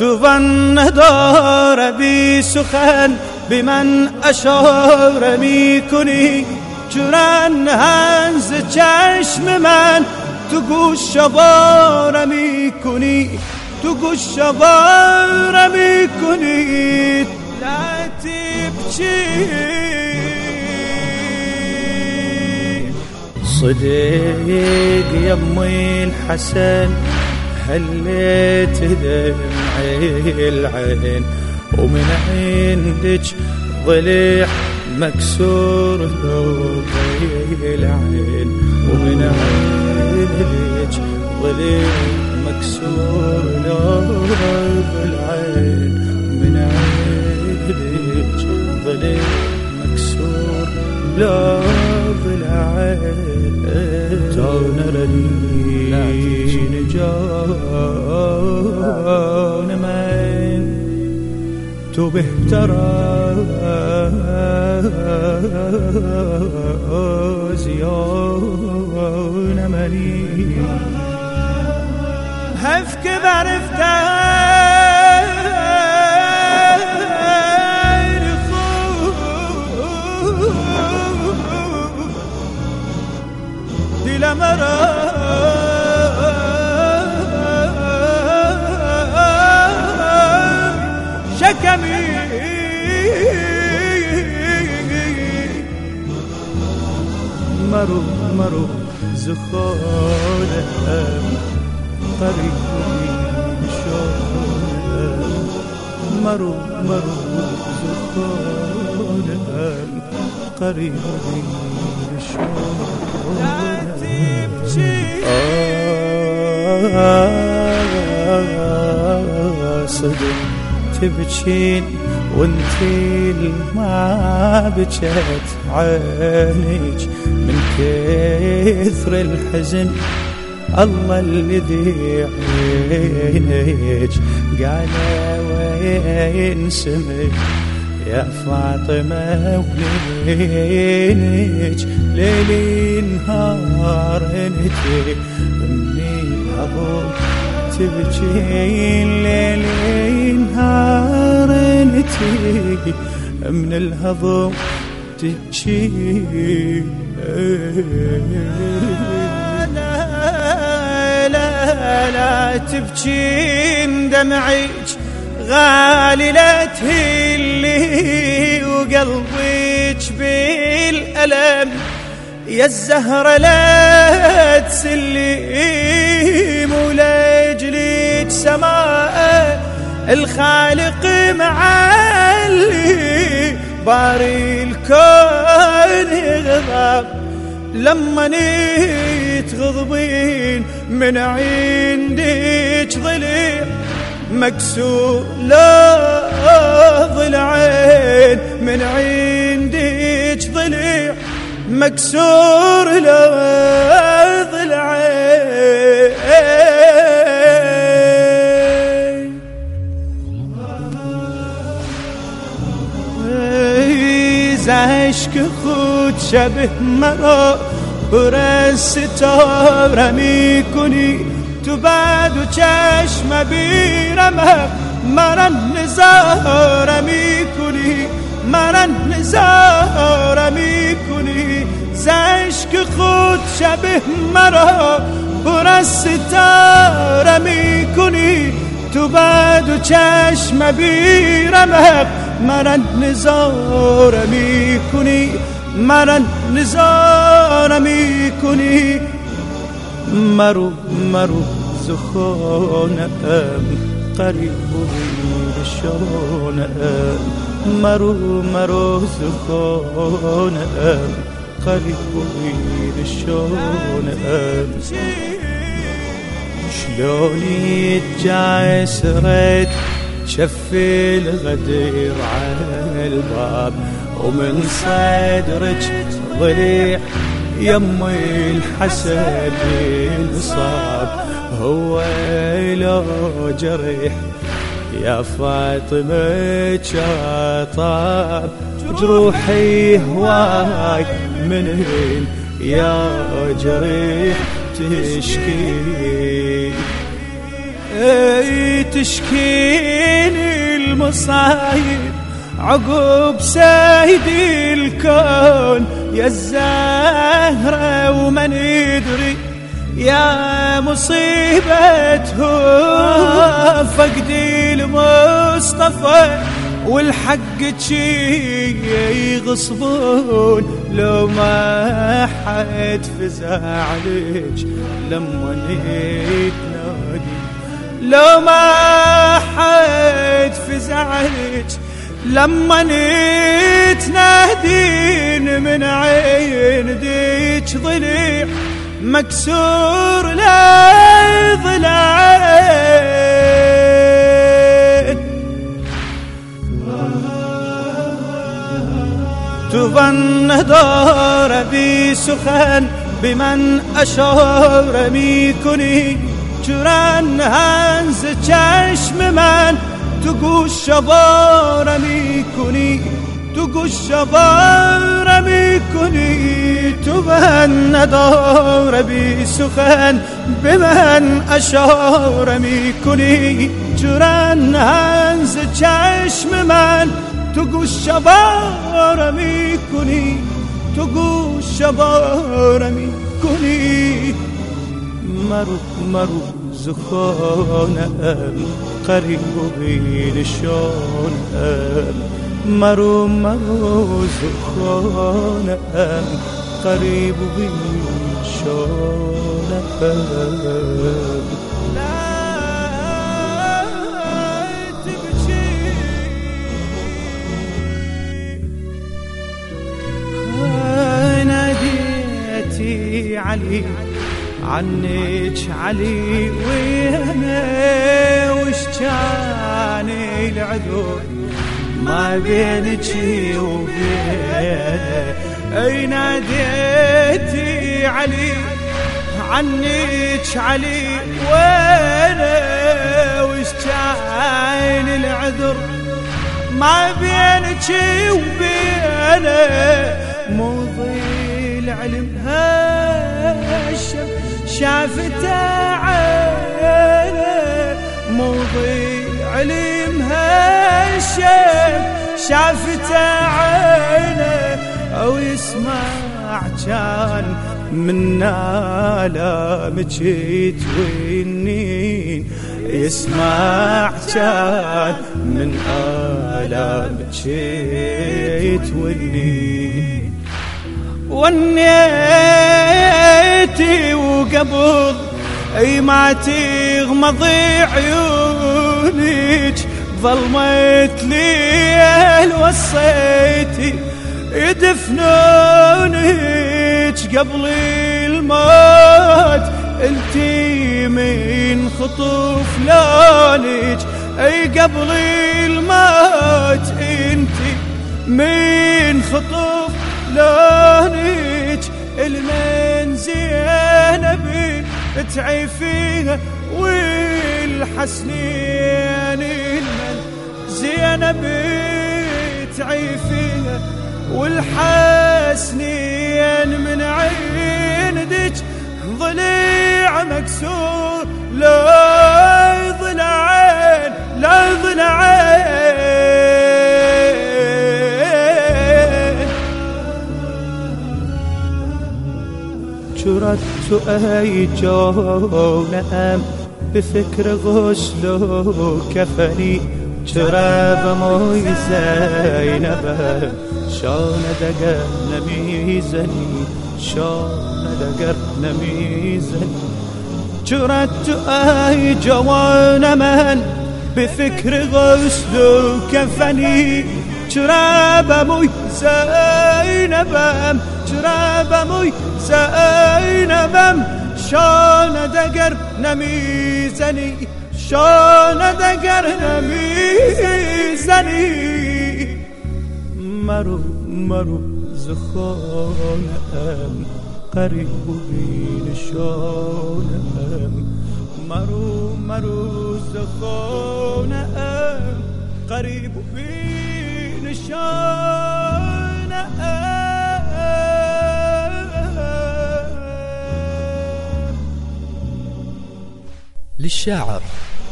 تظن دار بی سخن بمن اشار می کنی چونن هنز چشم من تو گوش می کنی تو گوش می کنی لطیب چی صديق يمي الحسن هليت العين ومن عندك ضليع مكسور ذوبي العين. تو بهتر زیان منی هفك بعرفتك دل مرا مرو مرو ز خانم پرین شانم مرو مرو ز خانم قریب شانم صدق تبكين وانتي ما بكت عينيك. من كثر الحزن الله الذي عينيك قال وين سمك يا فاطمة ولينك ليلي نهار انتي مني أبوك تبكين ليل نهار تيجي من الهضم تبكي لا لا لا تبكين دمعك غالي لا تهلي وقلبك بالألم. يا الزهرة لا تسلي. الخالق معلي باري الكون غضب لما تغضبين من عندك ضليع مكسور لا ضلعين من عندك ضليع مكسور له ز اشک خود شب مرا پر ستاره می کنی. تو بعد و چشم بیرم من نظاره می کنی. من نظاره می کنی. ز اشک خود شب مرا پر ستاره می کنی. تو بعد و چشم بیرمق من نظاره می کنی من نظاره می کنی مرو مرو زخانم قریب شانم مرو مرو زخانم قریب شانم شلوني جاسرت شف الغدير على الباب ومن صدرك ضليع يمي الحسد الصاب هو لو جريح يا فاطمة شاطاب جروحي هواي من يا جريح تشكي. تشكيني المصايب عقب سيدي الكون يا الزهرة ومن يدري يا مصيبته. فقدي المصطفى والحق شي يغصبون لو ما حد فزع عليك لما نادي لو ما حد فزع عليك لما نتنادين من عين ديك ضليع مكسور لا ضلعين تظن دار بي سخن بمن أشار ميكني جران هنز چشم من. تو گوش بارمی کنی تو گوش بارمی کنی تو من نداره بی سخن به من اشاره می کنی جرن هنز چشم من. تو گوش باره می کنی تو گوش باره می کنی مرو مرو زخانم. قریب و بین شانم. مرو مرو زخانم. قریب و بین شانم ناديتي علي. عنك علي ويانا وش كان العذر ما بينك وبينه. أي ناديتي علي عنك علي وأنا وش كان العذر ما بينك وبينه. مو ضيل علم هالشم شافته عينه مضي علم هالشيء شافته عينه أو يسمع كان من نالامك توينين. يسمع كان من آلامك توينين. ونيتي وقبل أي ما تغمضي عيونك ظلمت ليل وصيتي يدفنونك قبل الموت انتي من خطوف لونك أي قبل الموت انتي من خطوف لونك المن زينب تعيفيها والحسنين المن زينب تعيفيها والحسنين من عيندك ضليع مكسور لا ضلعين لا ضلعين تو ای جانم به فکر غسل و کفنی چرا و مای زینب؟ شانه اگر نمی‌زنی شانه اگر نمی‌زنی. چرا تو ای جوان من به فکر غسل و کفنی چرا به موی زینبم؟ چرا به موی زینبم شانه اگر نمی‌زنی شانه اگر نمی‌زنی. مرو مرو ز خانم قریب و بینشانم مرو مرو ز خانم قریب و بینشانم للشاعر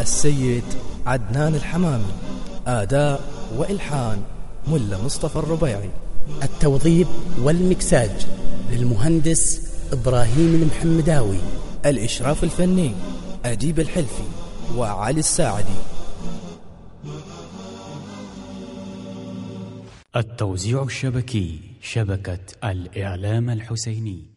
السيد عدنان الحمامي آداء وإلحان ملا مصطفى الربيعي. التوظيف والمكساج للمهندس إبراهيم المحمداوي. الإشراف الفني أديب الحلفي وعلي الساعدي. التوزيع الشبكي شبكة الإعلام الحسيني.